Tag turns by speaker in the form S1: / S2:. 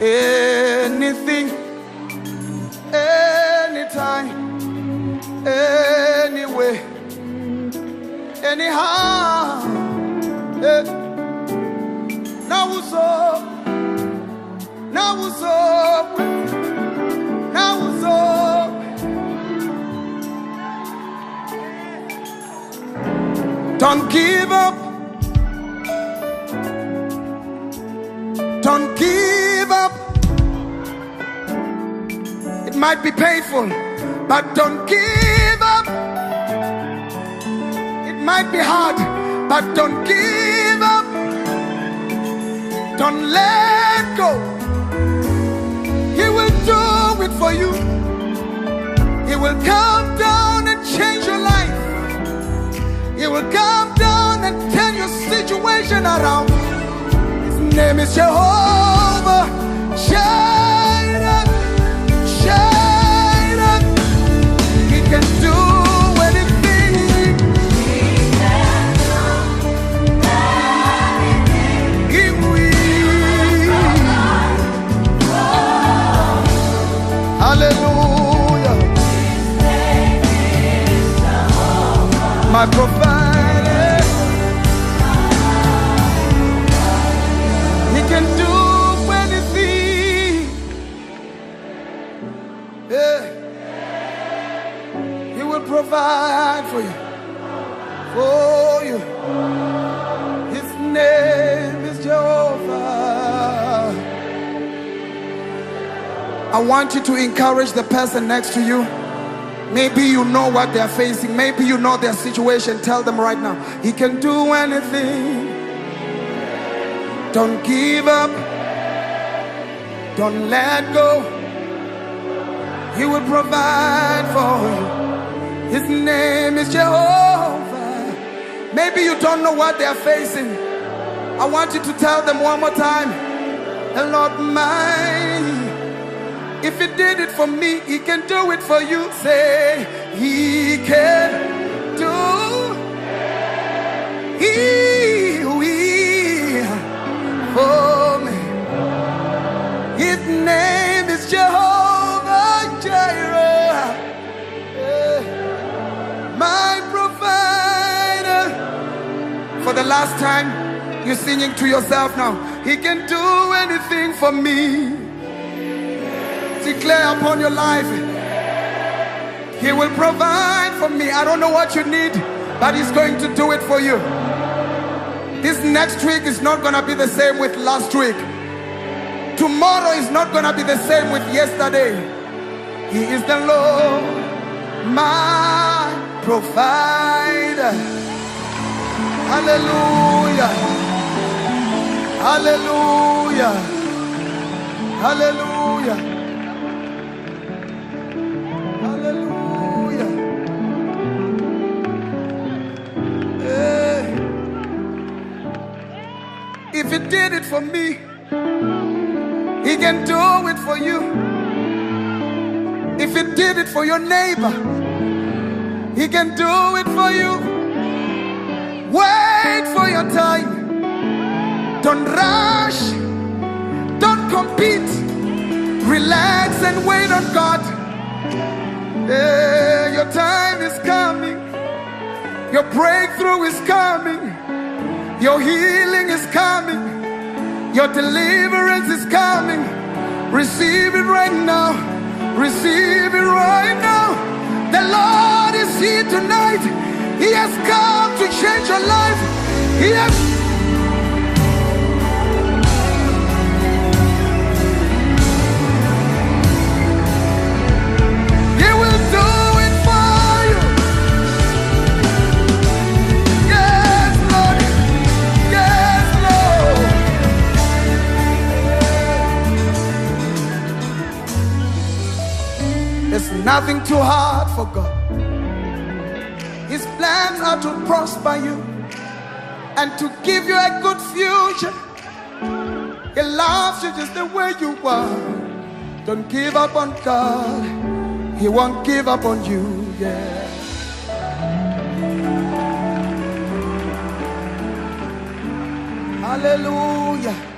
S1: anything, anytime, anyway, anyhow. Eh. Now what's up? Now what's up? Now what's up? Don't give up. Don't give might be painful, but don't give up. It might be hard, but don't give up. Don't let go. He will do it for you. He will come down and change your life. He will come down and turn your situation around. His name is Jehovah. He can do anything. Yeah. He will provide for you. For you. His name is Jehovah. I want you to encourage the person next to you. Maybe you know what they're facing. Maybe you know their situation. Tell them right now. He can do anything. Don't give up. Don't let go. He will provide for you. His name is Jehovah. Maybe you don't know what they're facing. I want you to tell them one more time. The Lord mine. If he did it for me, he can do it for you. Say, he can do. He will for me. His name is Jehovah Jireh. Eh, My provider. For the last time, you're singing to yourself now. He can do anything for me declare upon your life. He will provide for me. I don't know what you need, but He's going to do it for you. This next week is not going to be the same with last week. Tomorrow is not going to be the same with yesterday. He is the Lord, my provider. Hallelujah. Hallelujah. Hallelujah. If he did it for me, he can do it for you. If he did it for your neighbor, he can do it for you. Wait for your time. Don't rush. Don't compete. Relax and wait on God. Yeah, your time is coming. Your breakthrough is coming. Your healing is coming. Your deliverance is coming. Receive it right now. Receive it right now. The Lord is here tonight. He has come to change your life. He has There's nothing too hard for God. His plans are to prosper you and to give you a good future. He loves you just the way you are. Don't give up on God. He won't give up on you. Yeah. Hallelujah.